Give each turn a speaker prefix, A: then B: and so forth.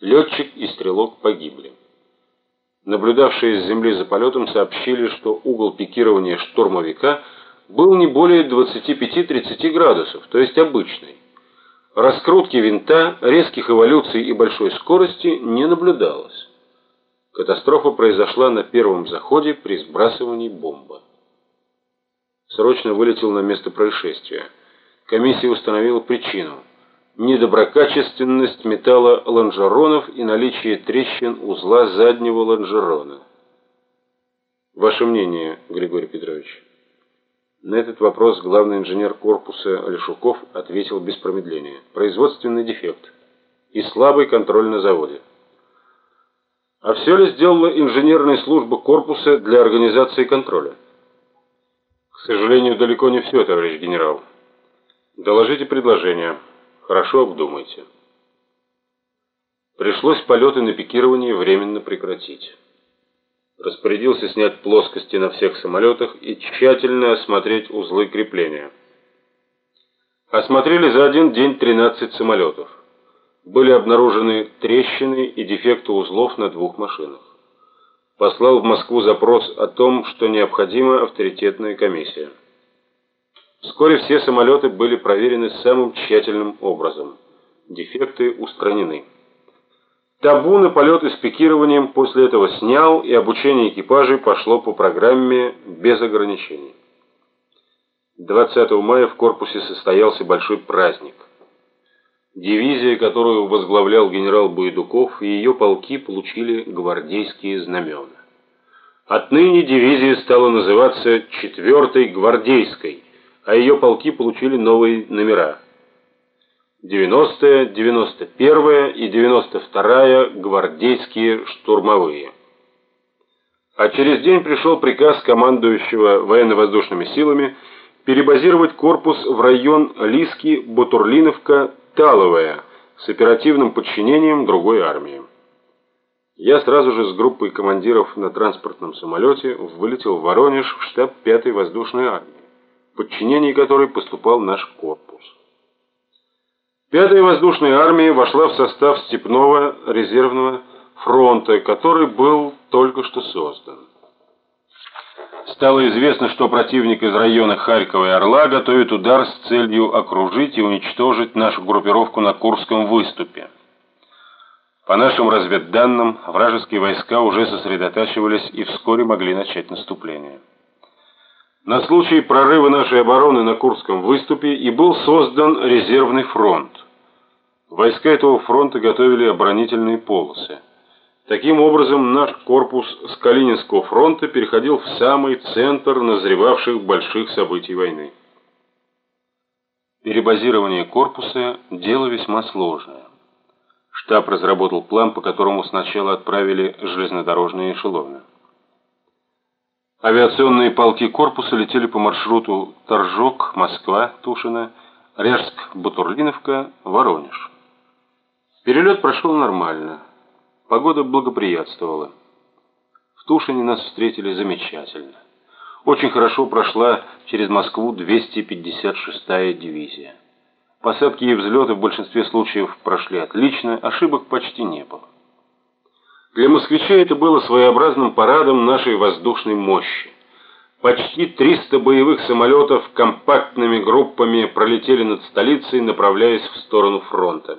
A: Летчик и стрелок погибли. Наблюдавшие с земли за полетом сообщили, что угол пикирования штурмовика был не более 25-30 градусов, то есть обычный. Раскрутки винта, резких эволюций и большой скорости не наблюдалось. Катастрофа произошла на первом заходе при сбрасывании бомбы. Срочно вылетел на место происшествия. Комиссия установила причину недоброкачественность металла лонжеронов и наличие трещин узла заднего лонжерона. Ваше мнение, Григорий Петрович? На этот вопрос главный инженер корпуса Лешуков ответил без промедления. Производственный дефект и слабый контроль на заводе. А все ли сделала инженерная служба корпуса для организации контроля? К сожалению, далеко не все, товарищ генерал. Доложите предложение. Хорошо обдумайте. Пришлось полеты на пикирование временно прекратить. Распорядился снять плоскости на всех самолетах и тщательно осмотреть узлы крепления. Осмотрели за один день 13 самолетов. Были обнаружены трещины и дефекты узлов на двух машинах. Послал в Москву запрос о том, что необходима авторитетная комиссия. Вскоре все самолеты были проверены самым тщательным образом. Дефекты устранены. Табу на полеты с пикированием после этого снял, и обучение экипажей пошло по программе без ограничений. 20 мая в корпусе состоялся большой праздник. Дивизия, которую возглавлял генерал Буйдуков, и ее полки получили гвардейские знамена. Отныне дивизия стала называться 4-й гвардейской а ее полки получили новые номера. 90-я, 91-я и 92-я гвардейские штурмовые. А через день пришел приказ командующего военно-воздушными силами перебазировать корпус в район Лиски, Бутурлиновка, Таловая с оперативным подчинением другой армии. Я сразу же с группой командиров на транспортном самолете вылетел в Воронеж в штаб 5-й воздушной армии подчинении которой поступал наш корпус. Пятая воздушная армия вошла в состав Степного резервного фронта, который был только что создан. Стало известно, что противник из района Харькова и Орла готовит удар с целью окружить и уничтожить нашу группировку на Курском выступе. По нашим разведданным, вражеские войска уже сосредотачивались и вскоре могли начать наступление. На случай прорыва нашей обороны на Курском выступе и был создан резервный фронт. Войска этого фронта готовили оборонительные полосы. Таким образом, наш корпус с Калининского фронта переходил в самый центр назревавших больших событий войны. Перебазирование корпуса – дело весьма сложное. Штаб разработал план, по которому сначала отправили железнодорожные эшелоны. Авиационные полки корпуса летели по маршруту Торжок, Москва, Тушино, Ряжск, Бутурлиновка, Воронеж. Перелет прошел нормально. Погода благоприятствовала. В Тушине нас встретили замечательно. Очень хорошо прошла через Москву 256-я дивизия. Посадки и взлеты в большинстве случаев прошли отлично, ошибок почти не было. Для москвичей это было своеобразным парадом нашей воздушной мощи. Почти 300 боевых самолетов компактными группами пролетели над столицей, направляясь в сторону фронта.